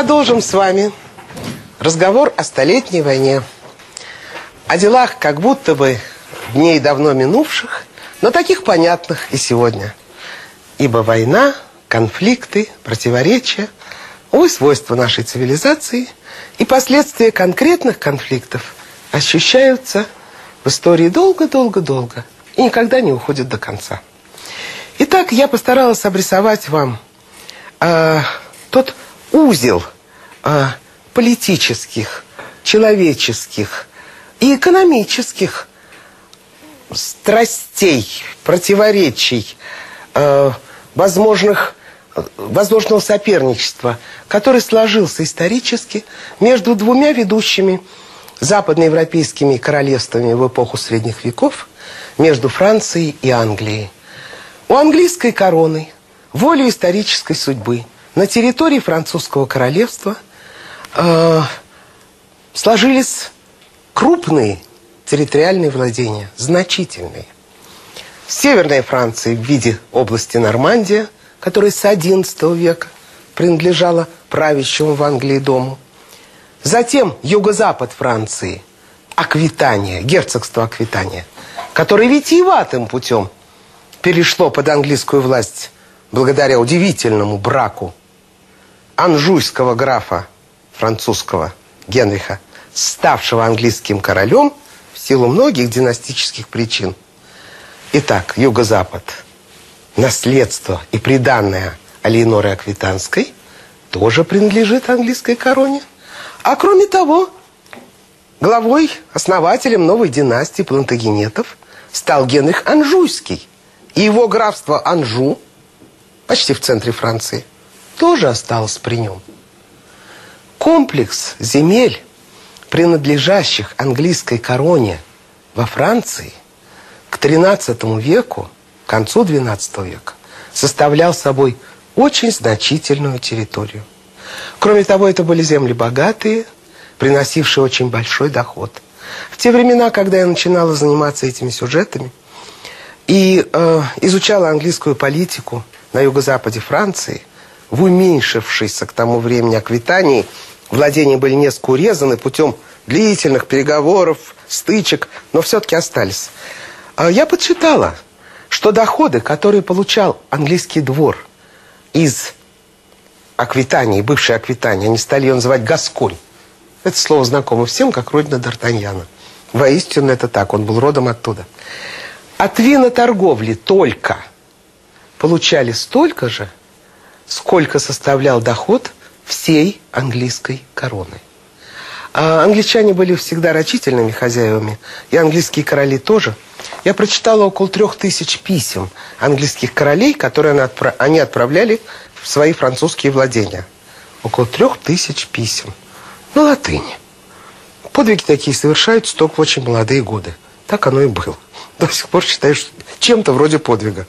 Продолжим с вами разговор о Столетней войне. О делах как будто бы дней давно минувших, но таких понятных и сегодня. Ибо война, конфликты, противоречия – увы, свойства нашей цивилизации, и последствия конкретных конфликтов ощущаются в истории долго-долго-долго – и никогда не уходит до конца. Итак, я постаралась обрисовать вам э, тот узел э, политических, человеческих и экономических страстей, противоречий, э, возможных, возможного соперничества, который сложился исторически между двумя ведущими западноевропейскими королевствами в эпоху средних веков – между Францией и Англией. У английской короны, волей исторической судьбы, на территории французского королевства э, сложились крупные территориальные владения, значительные. Северная Франция в виде области Нормандия, которая с XI века принадлежала правящему в Англии дому. Затем юго-запад Франции, Аквитания, герцогство Аквитания – которое витиеватым путем перешло под английскую власть благодаря удивительному браку анжуйского графа французского Генриха, ставшего английским королем в силу многих династических причин. Итак, юго-запад, наследство и приданное Алейноры Аквитанской тоже принадлежит английской короне. А кроме того, главой, основателем новой династии плантагенетов стал Генрих Анжуйский. И его графство Анжу, почти в центре Франции, тоже осталось при нем. Комплекс земель, принадлежащих английской короне во Франции к XIII веку, к концу XII века, составлял собой очень значительную территорию. Кроме того, это были земли богатые, приносившие очень большой доход – в те времена, когда я начинала заниматься этими сюжетами и э, изучала английскую политику на юго-западе Франции, в уменьшившейся к тому времени Аквитании, владения были несколько урезаны путем длительных переговоров, стычек, но все-таки остались. А я подсчитала, что доходы, которые получал английский двор из Аквитании, бывшей Аквитании, они стали ее называть Гасконь, это слово знакомо всем, как родина Д'Артаньяна. Воистину это так, он был родом оттуда. От виноторговли только получали столько же, сколько составлял доход всей английской короны. А англичане были всегда рачительными хозяевами, и английские короли тоже. Я прочитала около трех тысяч писем английских королей, которые они отправляли в свои французские владения. Около трех тысяч писем на латыни. Подвиги такие совершаются только в очень молодые годы. Так оно и было. До сих пор считаю, что чем-то вроде подвига.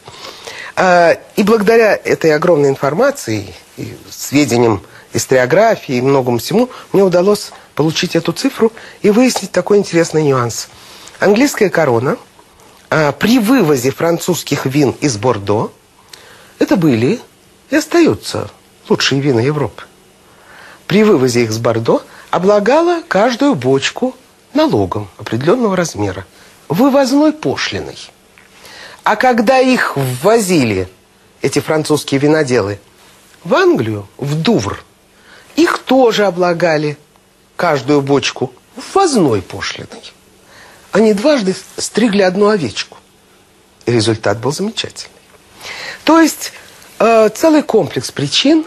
А, и благодаря этой огромной информации, и сведениям историографии и многому всему, мне удалось получить эту цифру и выяснить такой интересный нюанс. Английская корона а, при вывозе французских вин из Бордо, это были и остаются лучшие вина Европы при вывозе их с Бордо облагала каждую бочку налогом определенного размера, вывозной пошлиной. А когда их ввозили, эти французские виноделы, в Англию, в Дувр, их тоже облагали каждую бочку ввозной пошлиной. Они дважды стригли одну овечку. И результат был замечательный. То есть э, целый комплекс причин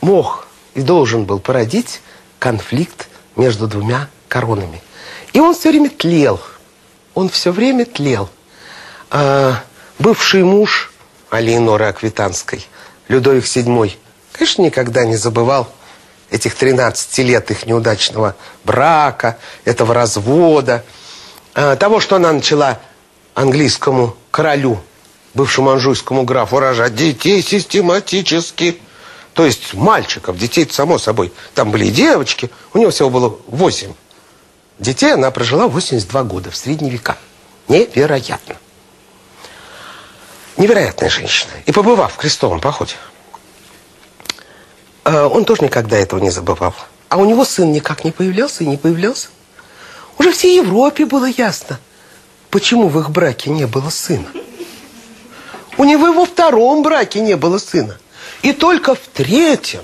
мог и должен был породить конфликт между двумя коронами. И он все время тлел. Он все время тлел. А, бывший муж Алиеноры Аквитанской, Людовик VII, конечно, никогда не забывал этих 13 лет их неудачного брака, этого развода, а, того, что она начала английскому королю, бывшему анжуйскому графу, рожать детей систематически. То есть мальчиков, детей само собой. Там были девочки, у него всего было 8 детей. Она прожила 82 года в средние века. Невероятно. Невероятная женщина. И побывав в крестовом походе, а, он тоже никогда этого не забывал. А у него сын никак не появлялся и не появлялся. Уже всей Европе было ясно, почему в их браке не было сына. У него во втором браке не было сына. И только в третьем,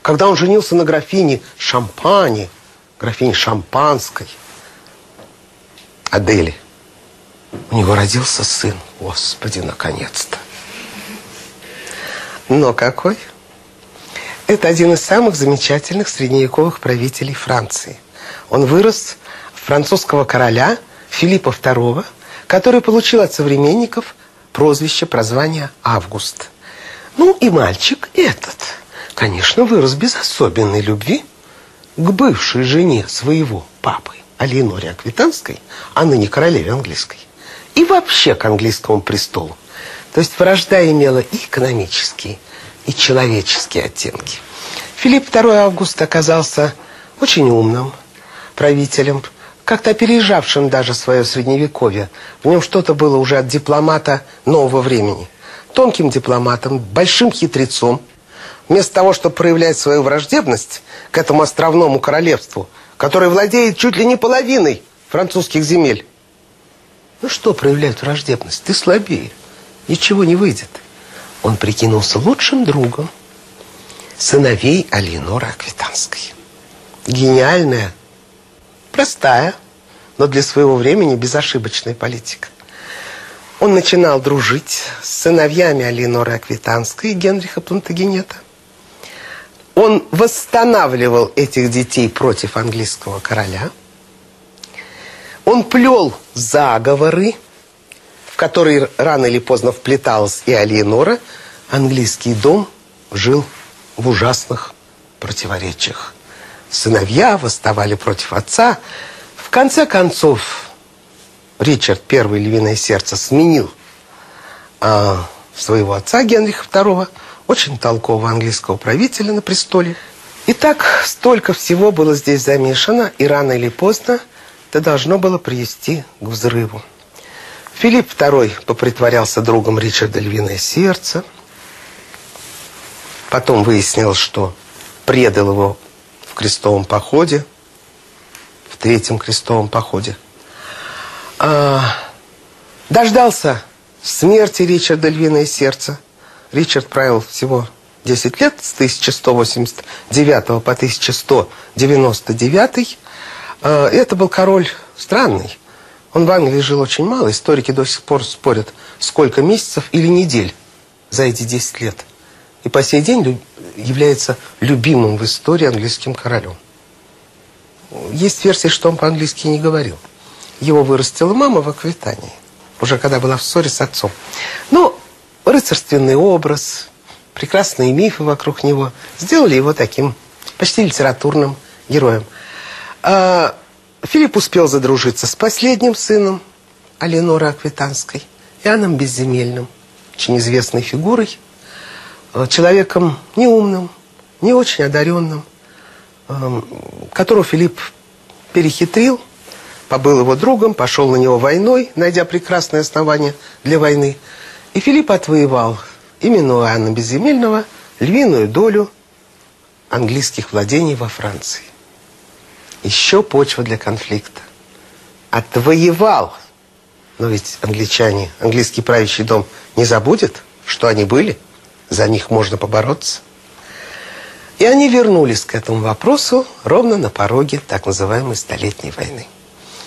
когда он женился на графине Шампани, графине Шампанской, Адели, у него родился сын. Господи, наконец-то. Но какой? Это один из самых замечательных средневековых правителей Франции. Он вырос французского короля Филиппа II, который получил от современников прозвище, прозвание Август. Ну и мальчик этот, конечно, вырос без особенной любви к бывшей жене своего папы, Алиеноре Аквитанской, а ныне королеве английской, и вообще к английскому престолу. То есть вражда имела и экономические, и человеческие оттенки. Филипп II Август оказался очень умным правителем, как-то опережавшим даже свое средневековье. В нем что-то было уже от дипломата нового времени. Тонким дипломатом, большим хитрецом. Вместо того, чтобы проявлять свою враждебность к этому островному королевству, которое владеет чуть ли не половиной французских земель. Ну что проявлять враждебность? Ты слабее. Ничего не выйдет. Он прикинулся лучшим другом сыновей Алиеноры Аквитанской. Гениальная Простая, но для своего времени безошибочная политика. Он начинал дружить с сыновьями Алиноры Аквитанской и Генриха Плантагенета. Он восстанавливал этих детей против английского короля. Он плел заговоры, в которые рано или поздно вплеталась и Алиенора. Английский дом жил в ужасных противоречиях сыновья восставали против отца. В конце концов, Ричард, первый львиное сердце, сменил э, своего отца Генриха II, очень толкового английского правителя на престоле. И так столько всего было здесь замешано, и рано или поздно это должно было привести к взрыву. Филипп II попритворялся другом Ричарда Львиное Сердце. Потом выяснил, что предал его крестовом походе, в третьем крестовом походе. А, дождался смерти Ричарда Львиное Сердце. Ричард правил всего 10 лет, с 1189 по 1199. А, это был король странный. Он в Англии жил очень мало. Историки до сих пор спорят, сколько месяцев или недель за эти 10 лет. И по сей день является любимым в истории английским королем. Есть версия, что он по-английски не говорил. Его вырастила мама в Аквитании, уже когда была в ссоре с отцом. Ну, рыцарственный образ, прекрасные мифы вокруг него сделали его таким почти литературным героем. А Филипп успел задружиться с последним сыном Аленоры Аквитанской, Иоанном Безземельным, очень известной фигурой, Э, человеком неумным, не очень одаренным, эм, которого Филипп перехитрил, побыл его другом, пошел на него войной, найдя прекрасное основание для войны. И Филипп отвоевал, именно у Иоанна Безземельного, львиную долю английских владений во Франции. Еще почва для конфликта. Отвоевал. Но ведь англичане, английский правящий дом не забудет, что они были – за них можно побороться. И они вернулись к этому вопросу ровно на пороге так называемой Столетней войны.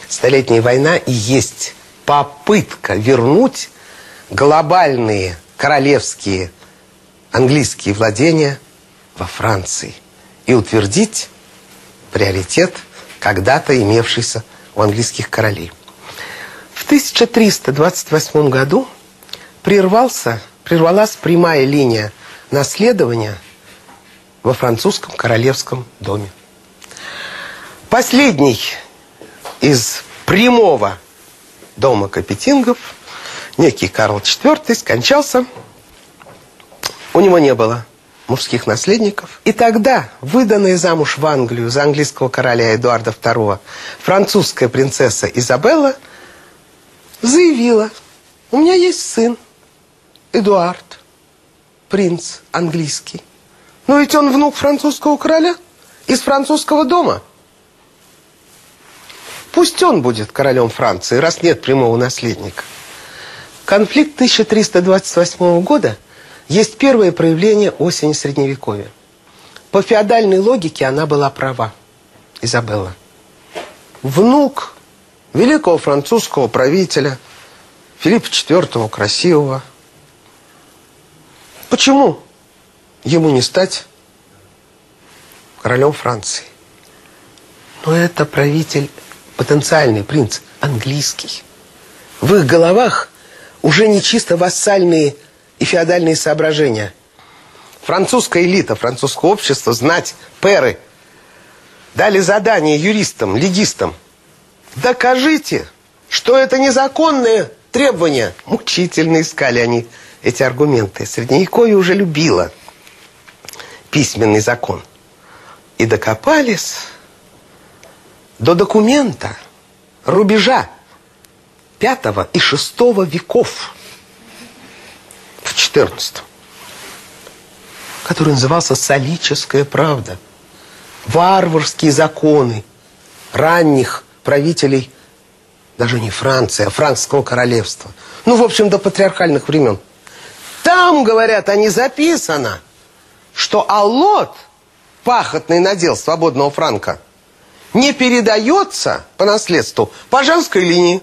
Столетняя война и есть попытка вернуть глобальные королевские английские владения во Франции и утвердить приоритет когда-то имевшийся у английских королей. В 1328 году прервался, прервалась прямая линия наследования во французском королевском доме. Последний из прямого дома Капетингов, некий Карл IV, скончался. У него не было мужских наследников. И тогда, выданная замуж в Англию за английского короля Эдуарда II, французская принцесса Изабелла заявила, у меня есть сын, Эдуард, принц английский. Но ведь он внук французского короля из французского дома. Пусть он будет королем Франции, раз нет прямого наследника. Конфликт 1328 года есть первое проявление осени Средневековья. По феодальной логике она была права, Изабелла. Внук великого французского правителя Филиппа IV Красивого. Почему ему не стать королем Франции? Но это правитель потенциальный принц, английский. В их головах уже не чисто вассальные и феодальные соображения. Французская элита, французское общество, знать, перы, дали задание юристам, легистам. Докажите, что это незаконное требование. Мучительно искали они эти аргументы. Средневековье уже любило письменный закон. И докопались до документа рубежа пятого и шестого веков в четырнадцатом, который назывался «Солическая правда». Варварские законы ранних правителей даже не Франции, а Франкского королевства. Ну, в общем, до патриархальных времен. Там, говорят, они записано, что Аллот, пахотный надел свободного франка – не передается по наследству по женской линии.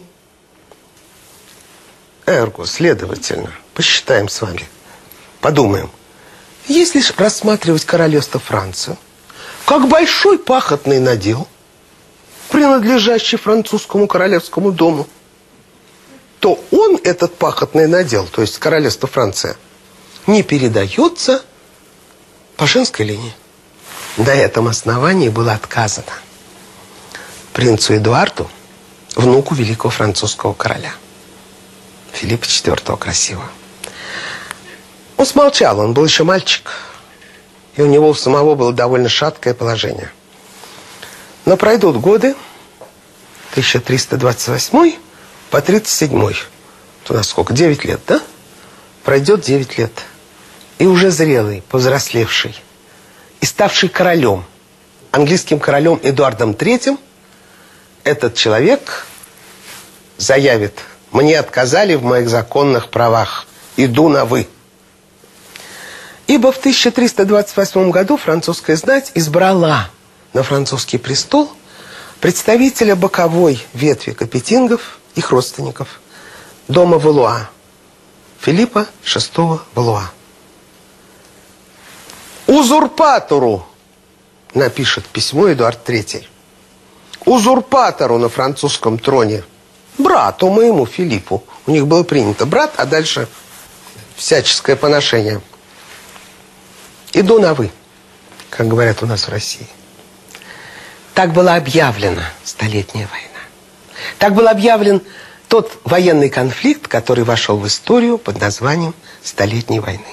Эрго, следовательно, посчитаем с вами, подумаем. Если рассматривать королевство Францию как большой пахотный надел, принадлежащий французскому королевскому дому, то он, этот пахотный надел, то есть королевство Франция, не передается по женской линии. На этом основании было отказано принцу Эдуарду, внуку великого французского короля. Филиппа IV красивого. Он смолчал, он был еще мальчик. И у него у самого было довольно шаткое положение. Но пройдут годы, 1328 по 37 у нас сколько? 9 лет, да? Пройдет 9 лет. И уже зрелый, повзрослевший, и ставший королем, английским королем Эдуардом III, этот человек заявит, мне отказали в моих законных правах, иду на «вы». Ибо в 1328 году французская знать избрала на французский престол представителя боковой ветви капетингов, их родственников, дома Валуа, Филиппа VI Валуа. Узурпатору напишет письмо Эдуард III узурпатору на французском троне, брату моему Филиппу. У них было принято брат, а дальше всяческое поношение. Иду на «вы», как говорят у нас в России. Так была объявлена Столетняя война. Так был объявлен тот военный конфликт, который вошел в историю под названием Столетней войны.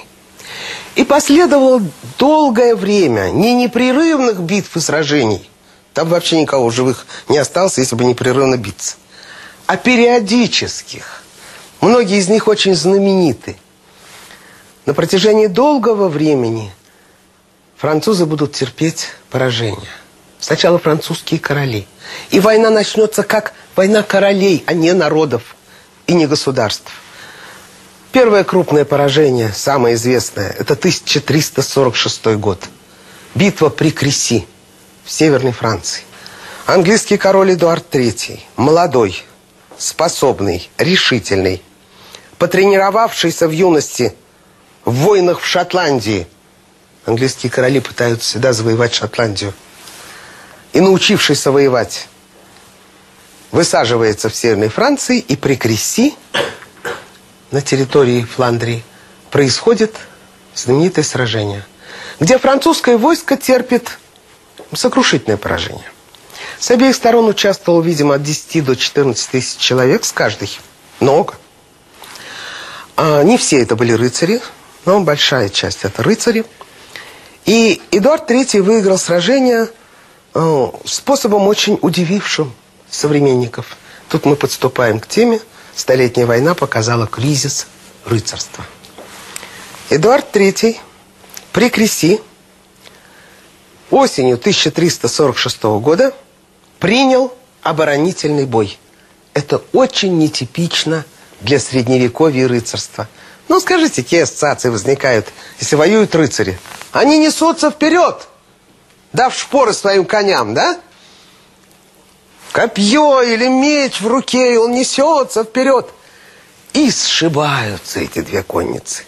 И последовало долгое время не непрерывных битв и сражений – там вообще никого живых не осталось, если бы непрерывно биться. А периодических. Многие из них очень знамениты. На протяжении долгого времени французы будут терпеть поражение. Сначала французские короли. И война начнется как война королей, а не народов и не государств. Первое крупное поражение, самое известное, это 1346 год. Битва при Креси в Северной Франции. Английский король Эдуард III, молодой, способный, решительный, потренировавшийся в юности в войнах в Шотландии. Английские короли пытаются всегда завоевать Шотландию. и научившийся воевать, высаживается в Северной Франции и при Кресси на территории Фландрии происходит знаменитое сражение, где французское войско терпит сокрушительное поражение. С обеих сторон участвовало, видимо, от 10 до 14 тысяч человек с каждой. Много. А не все это были рыцари, но большая часть это рыцари. И Эдуард III выиграл сражение э, способом очень удивившим современников. Тут мы подступаем к теме. Столетняя война показала кризис рыцарства. Эдуард III при Креси осенью 1346 года принял оборонительный бой. Это очень нетипично для средневековья рыцарства. Ну, скажите, какие ассоциации возникают, если воюют рыцари? Они несутся вперед, дав шпоры своим коням, да? Копье или меч в руке, и он несется вперед. И сшибаются эти две конницы.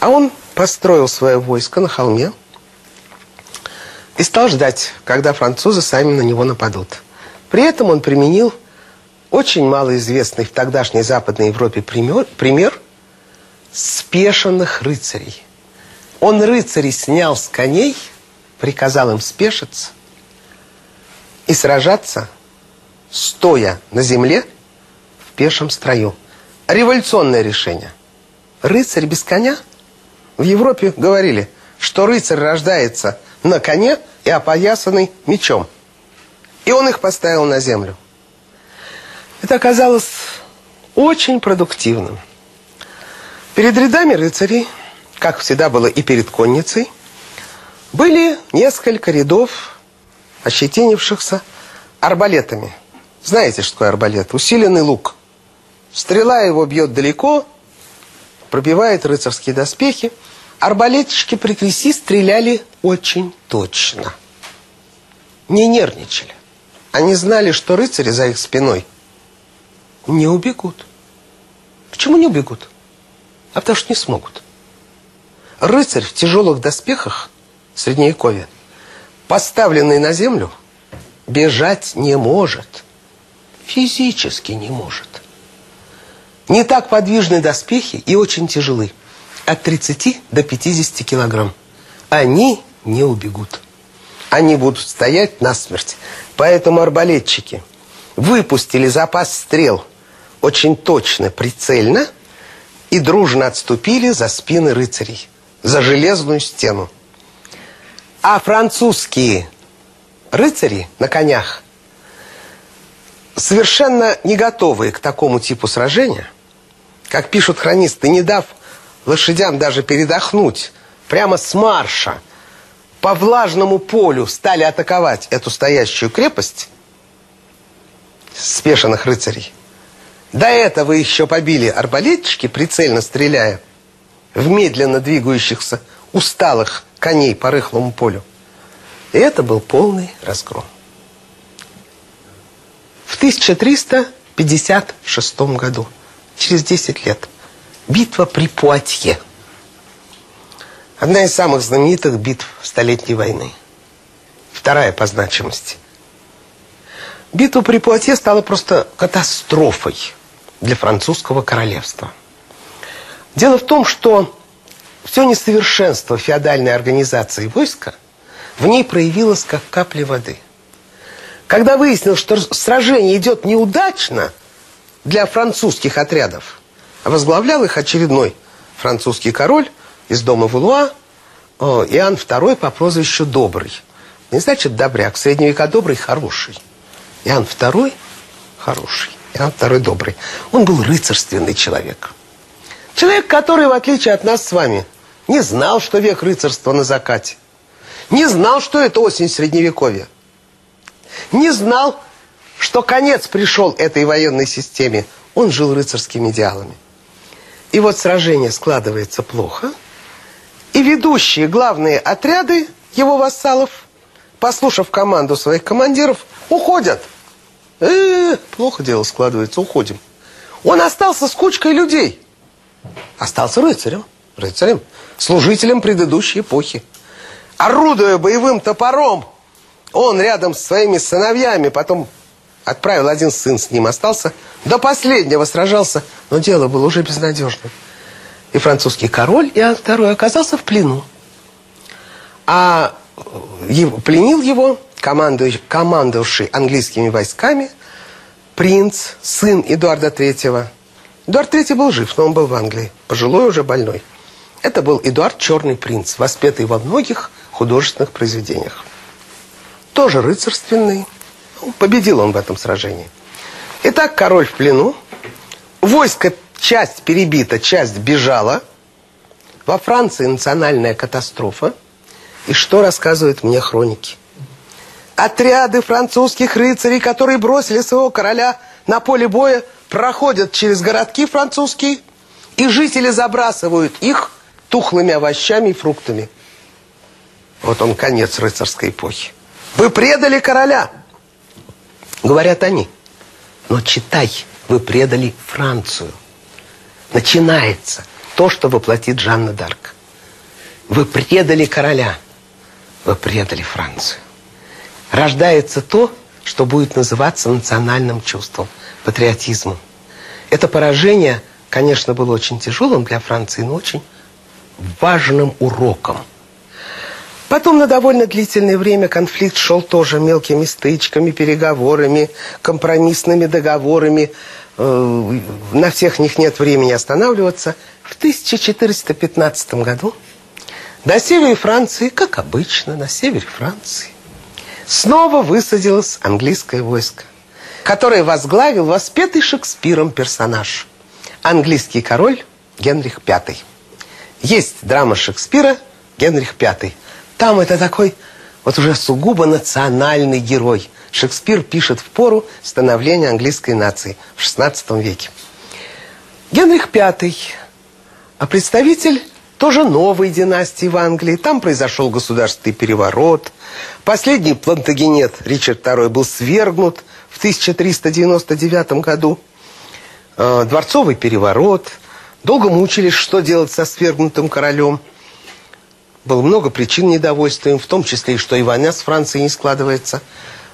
А он построил свое войско на холме и стал ждать, когда французы сами на него нападут. При этом он применил очень малоизвестный в тогдашней Западной Европе пример, пример спешенных рыцарей. Он рыцарей снял с коней, приказал им спешиться и сражаться, стоя на земле в пешем строю. Революционное решение. Рыцарь без коня? В Европе говорили, что рыцарь рождается на коне и опоясанный мечом. И он их поставил на землю. Это оказалось очень продуктивным. Перед рядами рыцарей, как всегда было и перед конницей, были несколько рядов ощетинившихся арбалетами. Знаете, что такое арбалет? Усиленный лук. Стрела его бьет далеко, пробивает рыцарские доспехи. Арбалетчики при креси стреляли очень точно. Не нервничали. Они знали, что рыцари за их спиной не убегут. Почему не убегут? А потому что не смогут. Рыцарь в тяжелых доспехах Средневековья, поставленный на землю, бежать не может. Физически не может. Не так подвижны доспехи и очень тяжелы. От 30 до 50 килограмм. Они не убегут. Они будут стоять насмерть. Поэтому арбалетчики выпустили запас стрел очень точно, прицельно и дружно отступили за спины рыцарей, за железную стену. А французские рыцари на конях, совершенно не готовые к такому типу сражения, как пишут хронисты, не дав лошадям даже передохнуть, прямо с марша по влажному полю стали атаковать эту стоящую крепость спешенных рыцарей. До этого еще побили арбалетчики, прицельно стреляя в медленно двигающихся усталых коней по рыхлому полю. И это был полный разгром. В 1356 году, через 10 лет, битва при Пуатье. Одна из самых знаменитых битв Столетней войны. Вторая по значимости. Битва при Пуатье стала просто катастрофой для французского королевства. Дело в том, что все несовершенство феодальной организации войска в ней проявилось как капли воды. Когда выяснилось, что сражение идет неудачно для французских отрядов, возглавлял их очередной французский король из дома Валуа, Иоанн II по прозвищу Добрый. Не значит добряк, в средние века добрый, хороший. Иоанн II хороший, Иоанн II добрый. Он был рыцарственный человек. Человек, который, в отличие от нас с вами, не знал, что век рыцарства на закате. Не знал, что это осень Средневековья. Не знал, что конец пришел этой военной системе. Он жил рыцарскими идеалами. И вот сражение складывается плохо. И ведущие главные отряды его вассалов, послушав команду своих командиров, уходят. Э -э плохо дело складывается, уходим. Он остался с кучкой людей. Остался рыцарем. Рыцарем. Служителем предыдущей эпохи. Орудуя боевым топором, Он рядом с своими сыновьями, потом отправил один сын с ним, остался до последнего сражался, но дело было уже безнадежным. И французский король Иоанн II оказался в плену. А его, пленил его командовавший английскими войсками принц, сын Эдуарда III. Эдуард III был жив, но он был в Англии, пожилой уже больной. Это был Эдуард Черный принц, воспетый во многих художественных произведениях. Тоже рыцарственный. Победил он в этом сражении. Итак, король в плену. Войско, часть перебита, часть бежала. Во Франции национальная катастрофа. И что рассказывают мне хроники? Отряды французских рыцарей, которые бросили своего короля на поле боя, проходят через городки французские, и жители забрасывают их тухлыми овощами и фруктами. Вот он конец рыцарской эпохи. Вы предали короля, говорят они. Но читай, вы предали Францию. Начинается то, что воплотит Жанна Дарк. Вы предали короля, вы предали Францию. Рождается то, что будет называться национальным чувством, патриотизмом. Это поражение, конечно, было очень тяжелым для Франции, но очень важным уроком. Потом на довольно длительное время конфликт шел тоже мелкими стычками, переговорами, компромиссными договорами. Э, на всех них нет времени останавливаться. В 1415 году на севере Франции, как обычно, на севере Франции, снова высадилось английское войско, которое возглавил воспетый Шекспиром персонаж. Английский король Генрих V. Есть драма Шекспира «Генрих V». Там это такой вот уже сугубо национальный герой. Шекспир пишет в пору становления английской нации в XVI веке. Генрих V, а представитель тоже новой династии в Англии. Там произошел государственный переворот. Последний плантагенет Ричард II был свергнут в 1399 году. Э, дворцовый переворот – Долго мучились, что делать со свергнутым королем. Было много причин недовольства им, в том числе и что и война с Францией не складывается.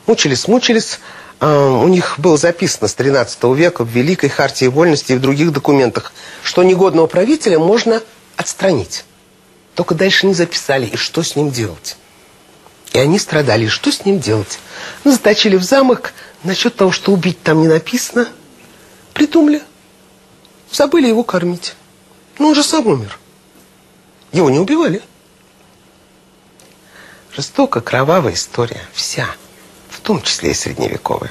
Мучились, мучились. А, у них было записано с 13 века в Великой Хартии Вольности и в других документах, что негодного правителя можно отстранить. Только дальше не записали, и что с ним делать. И они страдали, что с ним делать. Ну, заточили в замок, насчет того, что убить там не написано, придумали – Забыли его кормить. Ну, он же сам умер. Его не убивали. Жестоко кровавая история. Вся. В том числе и средневековая.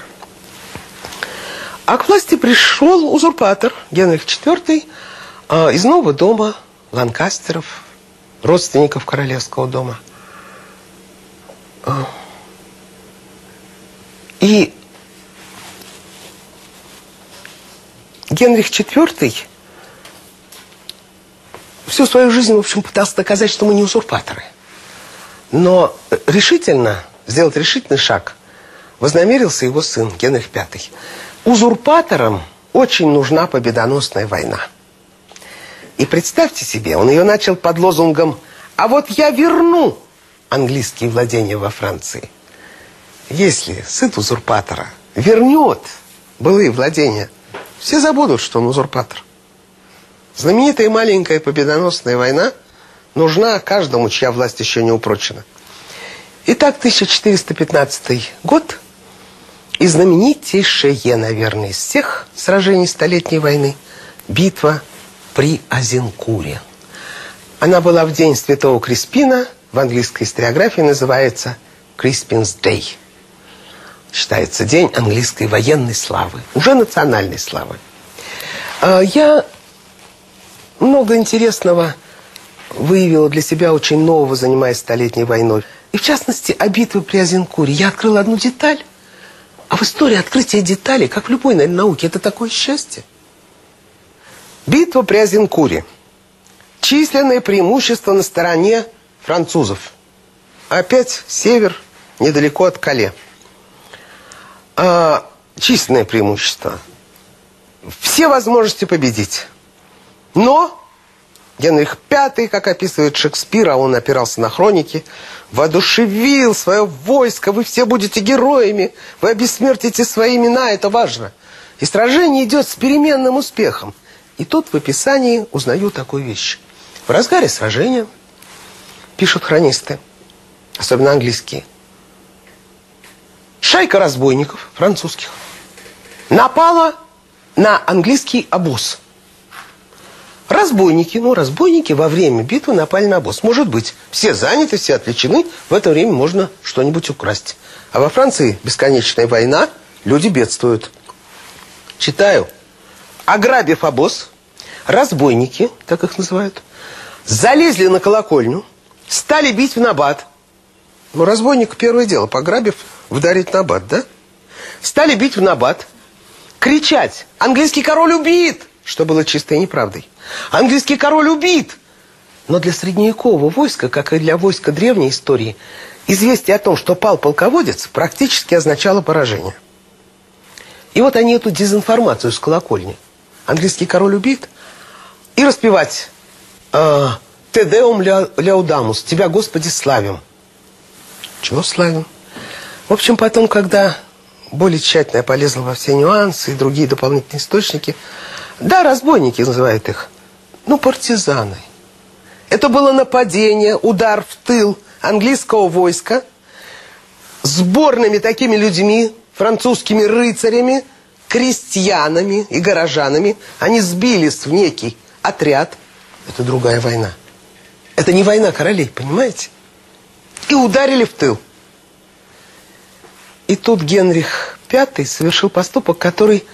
А к власти пришел узурпатор Генрих IV э, из нового дома Ланкастеров, родственников королевского дома. А. И Генрих IV всю свою жизнь, в общем, пытался доказать, что мы не узурпаторы. Но решительно, сделать решительный шаг, вознамерился его сын Генрих V. Узурпаторам очень нужна победоносная война. И представьте себе, он ее начал под лозунгом «А вот я верну английские владения во Франции». Если сын узурпатора вернет былые владения все забудут, что он узурпатор. Знаменитая маленькая победоносная война нужна каждому, чья власть еще не упрочена. Итак, 1415 год и знаменитейшее, наверное, из всех сражений Столетней войны битва при Азенкуре. Она была в день Святого Криспина, в английской историографии называется Криспинс Дэй считается День английской военной славы, уже национальной славы. А, я много интересного выявила для себя очень нового, занимаясь Столетней войной. И в частности, о битве при Азенкуре. Я открыла одну деталь. А в истории открытия деталей, как в любой наверное, науке, это такое счастье. Битва при Азенкуре. Численное преимущество на стороне французов. Опять север, недалеко от Кале а, численное преимущество. Все возможности победить. Но Генрих V, как описывает Шекспир, а он опирался на хроники, воодушевил свое войско, вы все будете героями, вы обессмертите свои имена, это важно. И сражение идет с переменным успехом. И тут в описании узнаю такую вещь. В разгаре сражения, пишут хронисты, особенно английские, шайка разбойников французских напала на английский обоз – Разбойники, ну, разбойники во время битвы напали на босс. Может быть, все заняты, все отвлечены, в это время можно что-нибудь украсть. А во Франции бесконечная война, люди бедствуют. Читаю. Ограбив обоз, разбойники, так их называют, залезли на колокольню, стали бить в набат. Ну, разбойник первое дело, пограбив, вдарить набат, да? Стали бить в набат, кричать, английский король убит, что было чистой неправдой. Английский король убит. Но для средневекового войска, как и для войска древней истории, известие о том, что пал полководец, практически означало поражение. И вот они эту дезинформацию с колокольни. Английский король убит. И распевать э, «Тедеум ляудамус», «Тебя, Господи, славим». Чего славим? В общем, потом, когда более тщательно я полезла во все нюансы и другие дополнительные источники, да, разбойники называют их, ну, партизаны. Это было нападение, удар в тыл английского войска сборными такими людьми, французскими рыцарями, крестьянами и горожанами. Они сбились в некий отряд. Это другая война. Это не война королей, понимаете? И ударили в тыл. И тут Генрих V совершил поступок, который,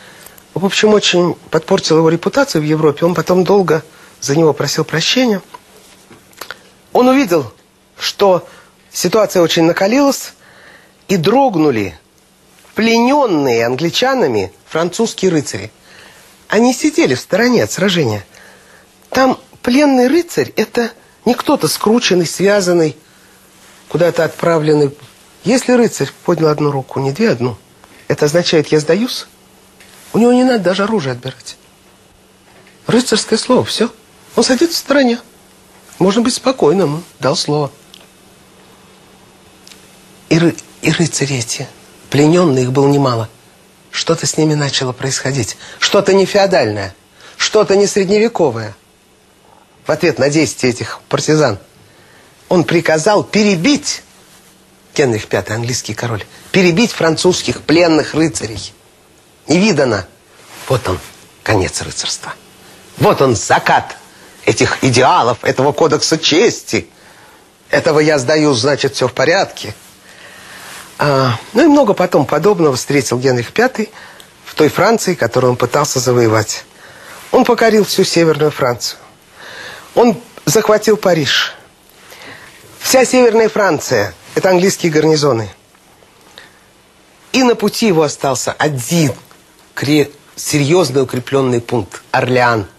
в общем, очень подпортил его репутацию в Европе. Он потом долго за него просил прощения. Он увидел, что ситуация очень накалилась, и дрогнули плененные англичанами французские рыцари. Они сидели в стороне от сражения. Там пленный рыцарь – это не кто-то скрученный, связанный, куда-то отправленный. Если рыцарь поднял одну руку, не две, одну, это означает «я сдаюсь». У него не надо даже оружие отбирать. Рыцарское слово, все – он садится в стороне. Можно быть спокойным, дал слово. И, ры, и рыцари эти, плененные их было немало. Что-то с ними начало происходить. Что-то не феодальное, что-то не средневековое. В ответ на действия этих партизан он приказал перебить, Генрих V, английский король, перебить французских пленных рыцарей. Не видано. Вот он, конец рыцарства. Вот он, закат этих идеалов, этого кодекса чести. Этого я сдаю, значит, все в порядке. А, ну и много потом подобного встретил Генрих V в той Франции, которую он пытался завоевать. Он покорил всю Северную Францию. Он захватил Париж. Вся Северная Франция – это английские гарнизоны. И на пути его остался один серьезно укрепленный пункт – Орлеан –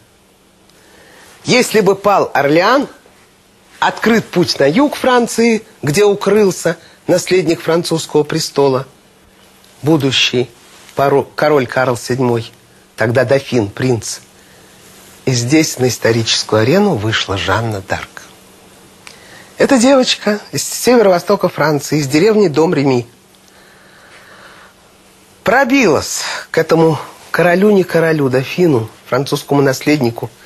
если бы пал Орлеан, открыт путь на юг Франции, где укрылся наследник французского престола, будущий король Карл VII, тогда дофин, принц. И здесь на историческую арену вышла Жанна Дарк. Эта девочка из северо-востока Франции, из деревни Дом-Реми, пробилась к этому королю не королю, дофину, французскому наследнику –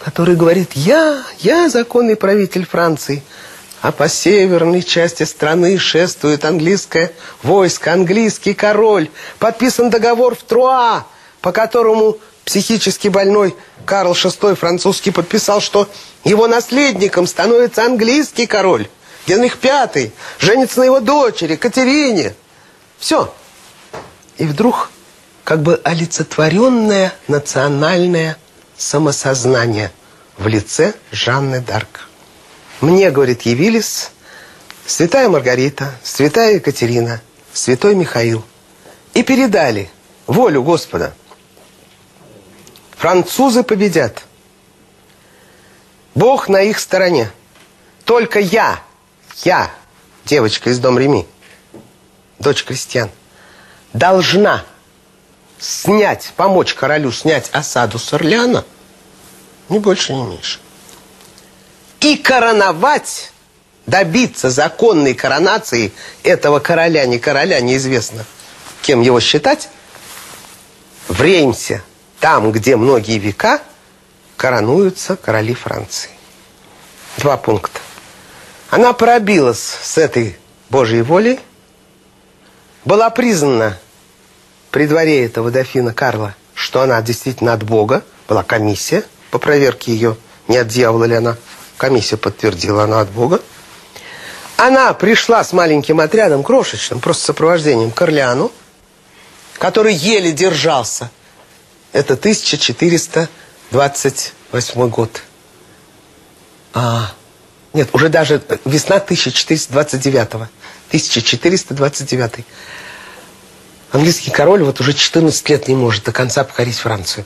который говорит, я, я законный правитель Франции, а по северной части страны шествует английское войско, английский король. Подписан договор в Труа, по которому психически больной Карл VI французский подписал, что его наследником становится английский король. Генрих V женится на его дочери, Катерине. Все. И вдруг как бы олицетворенное национальное самосознание в лице Жанны Дарк. Мне, говорит, явились святая Маргарита, святая Екатерина, святой Михаил и передали волю Господа. Французы победят. Бог на их стороне. Только я, я, девочка из дом Реми, дочь крестьян, должна снять, помочь королю снять осаду с Орлеана, ни больше, ни меньше. и короновать, добиться законной коронации этого короля, не короля, неизвестно, кем его считать, в Реймсе, там, где многие века коронуются короли Франции. Два пункта. Она пробилась с этой Божьей волей, была признана при дворе этого дофина Карла, что она действительно от Бога, была комиссия по проверке ее, не от дьявола ли она. Комиссия подтвердила, она от Бога. Она пришла с маленьким отрядом, крошечным, просто сопровождением к Орлеану, который еле держался. Это 1428 год. А, нет, уже даже весна 1429. 1429. Английский король вот уже 14 лет не может до конца покорить Францию.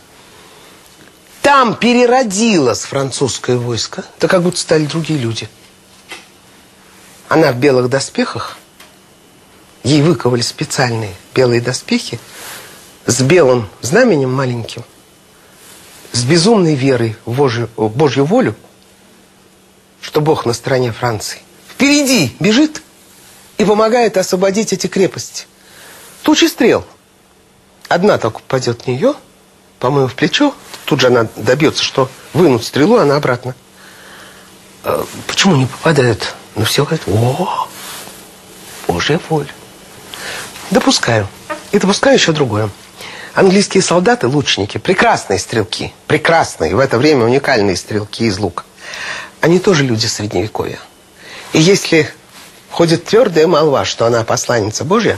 Там переродилось французское войско. Это как будто стали другие люди. Она в белых доспехах. Ей выковали специальные белые доспехи с белым знаменем маленьким, с безумной верой в Божью, в Божью волю, что Бог на стороне Франции. Впереди бежит и помогает освободить эти крепости. Тучи стрел. Одна только попадет в нее, по-моему, в плечо. Тут же она добьется, что вынут стрелу, она обратно. А почему не попадают? Ну, все говорят, о, Божья воля. Допускаю. И допускаю еще другое. Английские солдаты, лучники, прекрасные стрелки, прекрасные, в это время уникальные стрелки из лука. Они тоже люди Средневековья. И если ходит твердая молва, что она посланница Божья,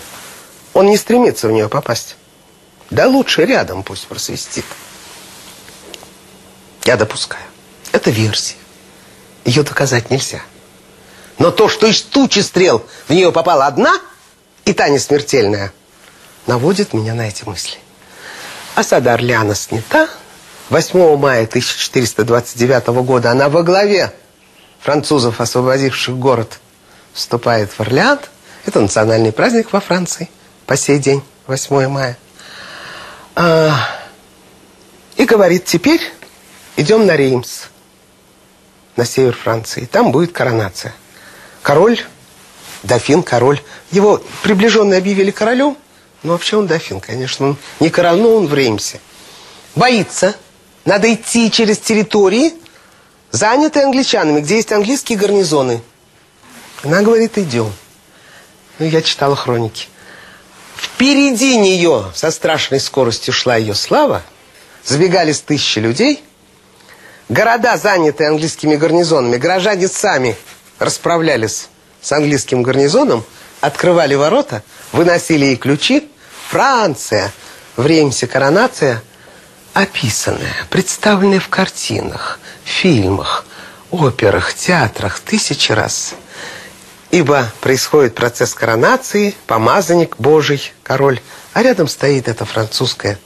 он не стремится в нее попасть. Да лучше рядом пусть просвистит. Я допускаю. Это версия. Ее доказать нельзя. Но то, что из тучи стрел в нее попала одна, и та не смертельная, наводит меня на эти мысли. Осада Орлеана снята. 8 мая 1429 года она во главе французов, освободивших город, вступает в Орлеан. Это национальный праздник во Франции по сей день, 8 мая. А, и говорит, теперь идем на Реймс, на север Франции. Там будет коронация. Король, дофин, король. Его приближенные объявили королем, но вообще он дофин, конечно. Он не он в Реймсе. Боится. Надо идти через территории, занятые англичанами, где есть английские гарнизоны. Она говорит, идем. Ну, я читала хроники. Впереди нее со страшной скоростью шла ее слава. Забегали с тысячи людей. Города, занятые английскими гарнизонами, горожане сами расправлялись с английским гарнизоном, открывали ворота, выносили ей ключи. Франция, в Реймсе коронация, описанная, представленная в картинах, фильмах, операх, театрах тысячи раз – Ибо происходит процесс коронации, помазанник Божий, король, а рядом стоит эта французская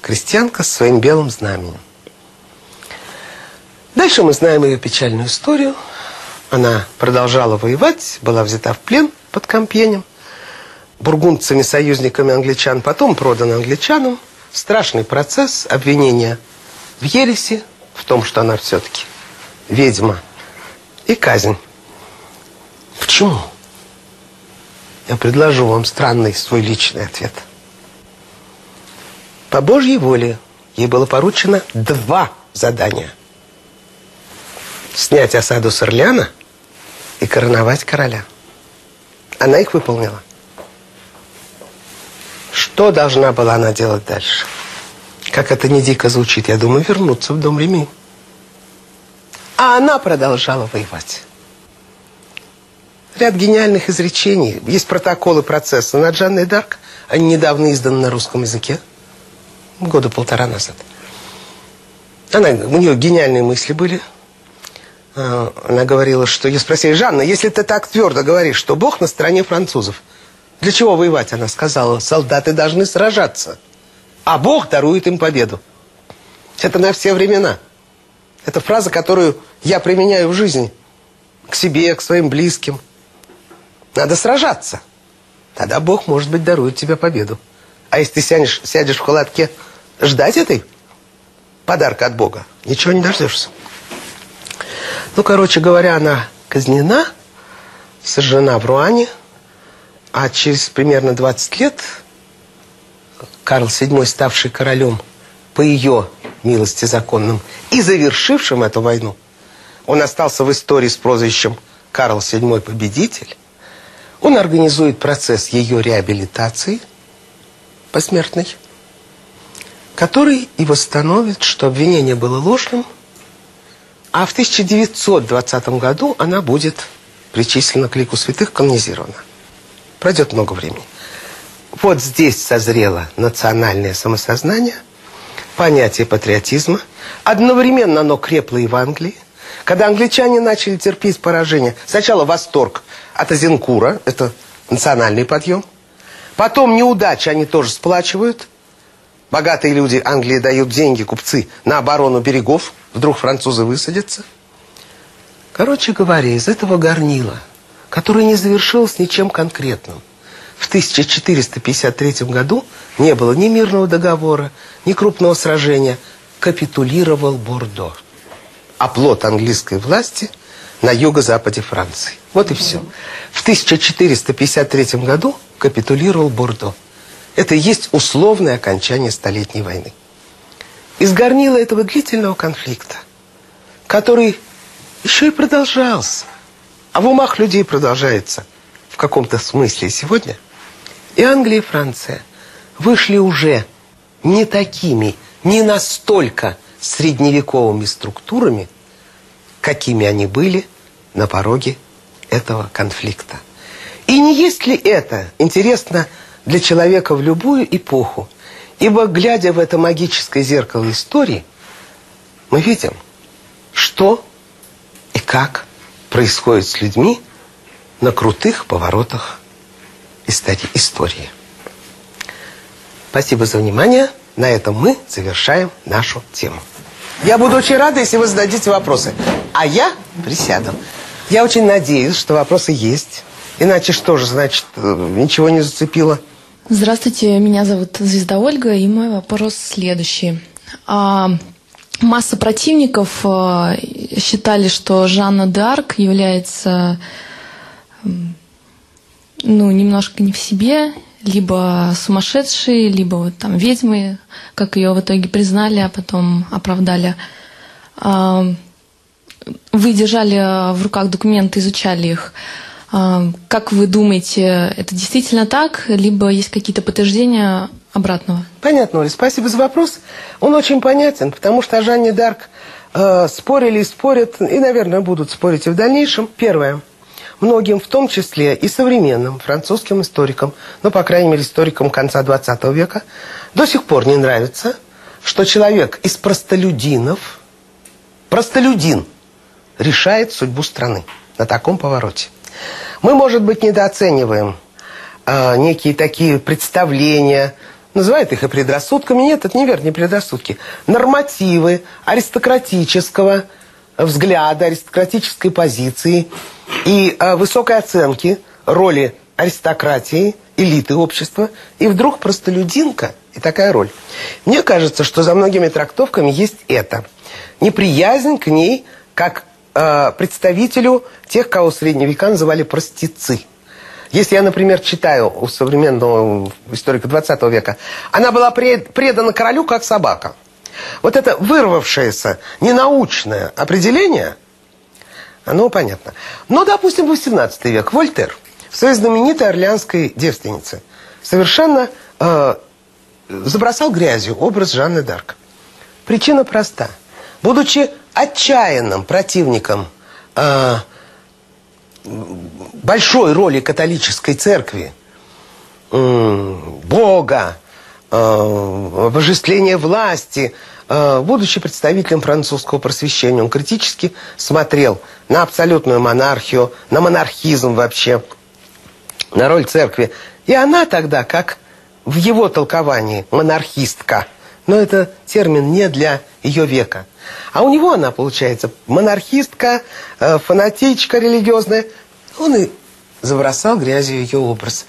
крестьянка с своим белым знаменем. Дальше мы знаем ее печальную историю. Она продолжала воевать, была взята в плен под Компьенем, бургундцами, союзниками англичан, потом продана англичанам. Страшный процесс, обвинения в ереси, в том, что она все-таки ведьма, и казнь. Почему? Я предложу вам странный свой личный ответ. По Божьей воле ей было поручено два задания. Снять осаду с Орлеана и короновать короля. Она их выполнила. Что должна была она делать дальше? Как это не дико звучит, я думаю, вернуться в дом Реми. А она продолжала воевать ряд гениальных изречений. Есть протоколы процесса над Жанной Дарк. Они недавно изданы на русском языке. Года полтора назад. Она, у нее гениальные мысли были. А, она говорила, что... Я спросил, Жанна, если ты так твердо говоришь, что Бог на стороне французов, для чего воевать? Она сказала, солдаты должны сражаться, а Бог дарует им победу. Это на все времена. Это фраза, которую я применяю в жизни. К себе, к своим близким. Надо сражаться. Тогда Бог, может быть, дарует тебе победу. А если ты сядешь, сядешь в холодке ждать этой подарка от Бога, ничего не дождешься. Ну, короче говоря, она казнена, сожжена в Руане, а через примерно 20 лет Карл VII, ставший королем по ее милости законным и завершившим эту войну, он остался в истории с прозвищем Карл VII Победитель, он организует процесс ее реабилитации посмертной, который и восстановит, что обвинение было ложным, а в 1920 году она будет причислена к лику святых, канонизирована. Пройдет много времени. Вот здесь созрело национальное самосознание, понятие патриотизма. Одновременно оно крепло и в Англии. Когда англичане начали терпеть поражение, сначала восторг от Азенкура, это национальный подъем. Потом неудачи они тоже сплачивают. Богатые люди Англии дают деньги, купцы, на оборону берегов. Вдруг французы высадятся. Короче говоря, из этого горнила, которое не завершилось ничем конкретным, в 1453 году не было ни мирного договора, ни крупного сражения. Капитулировал Бордо. Оплот английской власти на юго-западе Франции. Вот и все. В 1453 году капитулировал Бордо. Это и есть условное окончание Столетней войны. Из горнила этого длительного конфликта, который еще и продолжался, а в умах людей продолжается в каком-то смысле сегодня – и Англия, и Франция вышли уже не такими, не настолько средневековыми структурами, какими они были на пороге этого конфликта. И не есть ли это интересно для человека в любую эпоху? Ибо, глядя в это магическое зеркало истории, мы видим, что и как происходит с людьми на крутых поворотах истории. Спасибо за внимание. На этом мы завершаем нашу тему. Я буду очень рада, если вы зададите вопросы. А я присяду. Я очень надеюсь, что вопросы есть. Иначе что же, значит, ничего не зацепило? Здравствуйте, меня зовут Звезда Ольга, и мой вопрос следующий. А, масса противников а, считали, что Жанна д'Арк является ну, немножко не в себе, либо сумасшедшие, либо вот там ведьмы, как ее в итоге признали, а потом оправдали. А, вы держали в руках документы, изучали их. А, как вы думаете, это действительно так, либо есть какие-то подтверждения обратного? Понятно, Оля, спасибо за вопрос. Он очень понятен, потому что о Жанне Дарк э, спорили и спорят, и, наверное, будут спорить и в дальнейшем. Первое многим, в том числе и современным французским историкам, ну, по крайней мере, историкам конца 20 века, до сих пор не нравится, что человек из простолюдинов, простолюдин, решает судьбу страны на таком повороте. Мы, может быть, недооцениваем э, некие такие представления, называют их и предрассудками. Нет, это неверно, не предрассудки. Нормативы аристократического взгляда, аристократической позиции и э, высокой оценки роли аристократии, элиты общества, и вдруг простолюдинка и такая роль. Мне кажется, что за многими трактовками есть это. Неприязнь к ней как э, представителю тех, кого в средние века называли простецы. Если я, например, читаю у современного историка 20 века, она была предана королю как собака – вот это вырвавшееся ненаучное определение, оно понятно. Но, допустим, 18 век, Вольтер в своей знаменитой орлеанской девственнице совершенно э, забросал грязью образ Жанны Дарк. Причина проста. Будучи отчаянным противником э, большой роли католической церкви, Бога, э, обожествления власти. Э, будучи представителем французского просвещения, он критически смотрел на абсолютную монархию, на монархизм вообще, на роль церкви. И она тогда, как в его толковании, монархистка, но это термин не для ее века. А у него она, получается, монархистка, э, фанатичка религиозная. Он и забросал грязью ее образ.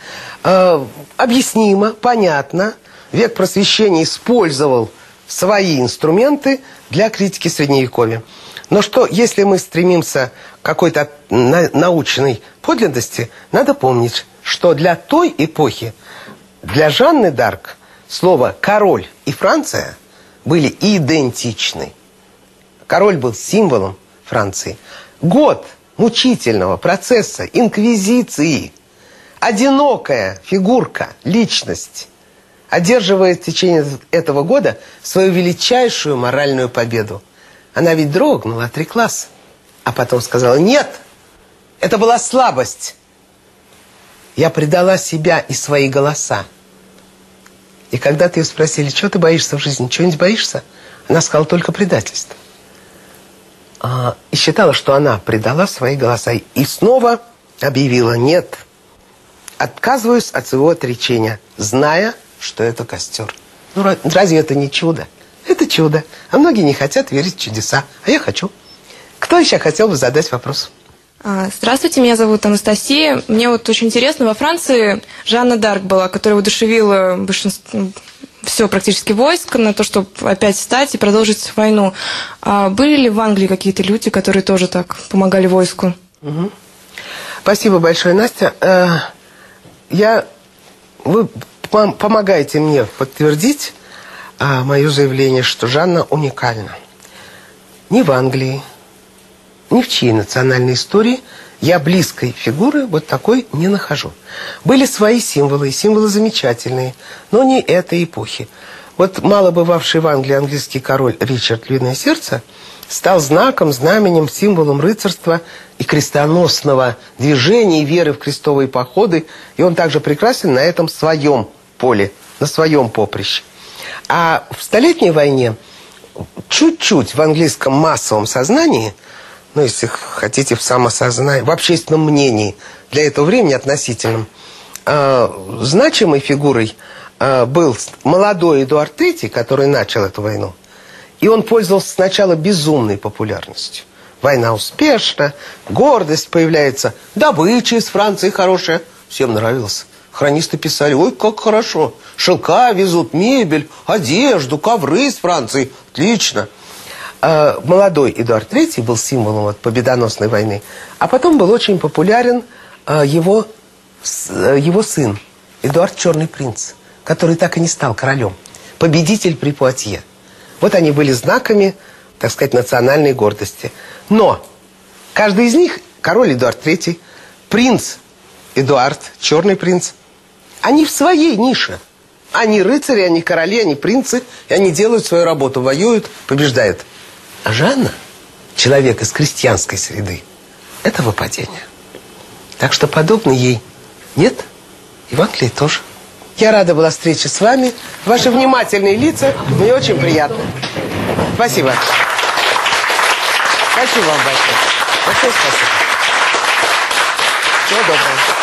Объяснимо, понятно – век просвещения использовал свои инструменты для критики Средневековья. Но что, если мы стремимся к какой-то научной подлинности, надо помнить, что для той эпохи, для Жанны Дарк, слово «король» и «Франция» были идентичны. Король был символом Франции. Год мучительного процесса, инквизиции, одинокая фигурка, личность, одерживает в течение этого года свою величайшую моральную победу. Она ведь дрогнула, отреклась, а потом сказала, нет, это была слабость. Я предала себя и свои голоса. И когда ты ее спросили, что ты боишься в жизни, чего-нибудь боишься? Она сказала только предательство. А, и считала, что она предала свои голоса. И снова объявила, нет, отказываюсь от своего отречения, зная, что это костер. Ну, разве это не чудо? Это чудо. А многие не хотят верить в чудеса. А я хочу. Кто еще хотел бы задать вопрос? А, здравствуйте, меня зовут Анастасия. Мне вот очень интересно, во Франции Жанна Дарк была, которая удушевила большинство, все практически войск на то, чтобы опять встать и продолжить войну. А были ли в Англии какие-то люди, которые тоже так помогали войску? Угу. Спасибо большое, Настя. Э, я... Вы помогаете мне подтвердить а, мое заявление, что Жанна уникальна. Ни в Англии, ни в чьей национальной истории я близкой фигуры вот такой не нахожу. Были свои символы, и символы замечательные, но не этой эпохи. Вот мало бывавший в Англии английский король Ричард Львиное Сердце стал знаком, знаменем, символом рыцарства и крестоносного движения и веры в крестовые походы. И он также прекрасен на этом своем поле, на своем поприще. А в Столетней войне чуть-чуть в английском массовом сознании – ну, если хотите, в самосознании, в общественном мнении для этого времени относительном, э, значимой фигурой э, был молодой Эдуард III, который начал эту войну. И он пользовался сначала безумной популярностью. Война успешна, гордость появляется, добыча из Франции хорошая. Всем нравилось. Хронисты писали, ой, как хорошо, шелка везут, мебель, одежду, ковры из Франции. Отлично. А, молодой Эдуард III был символом вот, победоносной войны, а потом был очень популярен а, его, его сын, Эдуард Черный Принц, который так и не стал королем, победитель при Пуатье. Вот они были знаками, так сказать, национальной гордости. Но каждый из них, король Эдуард III, принц Эдуард, Черный Принц, они в своей нише. Они рыцари, они короли, они принцы, и они делают свою работу, воюют, побеждают. А Жанна, человек из крестьянской среды, это выпадение. Так что подобно ей нет, и в Англии тоже. Я рада была встрече с вами. Ваши внимательные лица мне очень приятно. Спасибо. Спасибо вам большое. Большое спасибо. Всего доброго.